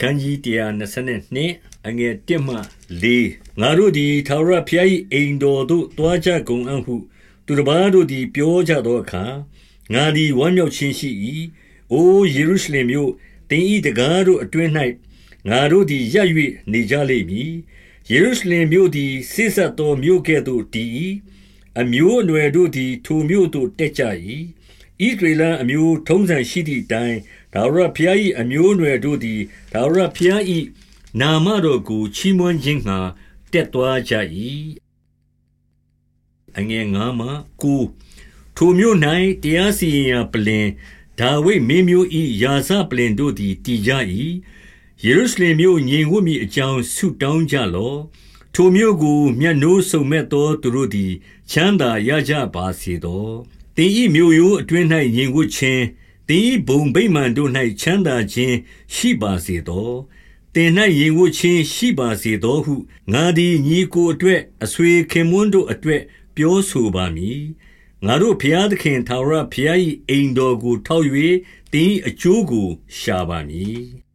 ခန်းကြီး122အငယ်1မှ4ငါတို့သည်ထာဝရဘုရား၏အိမ်တော်သို့တွားကြကုန်အံ့ဟု သူတစ်ပါးတို့သည်ပြောကြသောအခါငါသည်ဝမ်းမြောက်ခြင်းရှိ၏အိုယေရုရှလင်မြို့တင်ဤတကားတို့အတွင်း၌ငါတို့သည်ရပ်၍နေကြလိမ့်မည်ယေရုရှလင်မြို့သည်ဆိတ်ဆက်သောမြို့ကဲ့သို့တည်၏အမျိုးအနွယ်တို့သည်ထိုမြို့သို့တက်ကြ၏ ဣသရေလအမျိုးထုံးစံရှိသည့်အတိုင်းထာဝရဘုရား၏အမျိုးအနွယ်တို့သည်ထာဝရဘုရား၏နာမတော်ကိုချီးမွမ်းခြင်းငှါတက်သွားကြ၏အငယ်ငါမှကိုထိုမြို့၌တရားစီရင်ရာပလင်ဒါဝိဒ်မင်းမျိုး၏ယာဇပလင်တို့သည်တည်ကြ၏ယေရုရှလင်မြို့ငြိမ်ဝတ်မိအကြောင်းဆုတောင်းကြလော့ထိုမြို့ကိုမျက်နှိုးစုံမဲ့သောသူတို့သည်ချမ်းသာရကြပါစေသော တင်ဤမြို့ရိုးအတွင်း၌ငြိမ်ဝတ်ခြင်းတင်ဤဘုံဗိမာန်တို့၌ချမ်းသာခြင်းရှိပါစေသောတင်၌ရင်ဝတ်ခြင်းရှိပါစေသောဟုငါသည်ညီကိုအတွက်အဆွေခင်မွန်းတို့အတွက် ပြောဆိုပါမည်ငါတို့ဖျားသခင်သာရဖျား၏အိမ်တော်ကိုထောက်၍တင်းအကျိုးကိုရှာပါမည်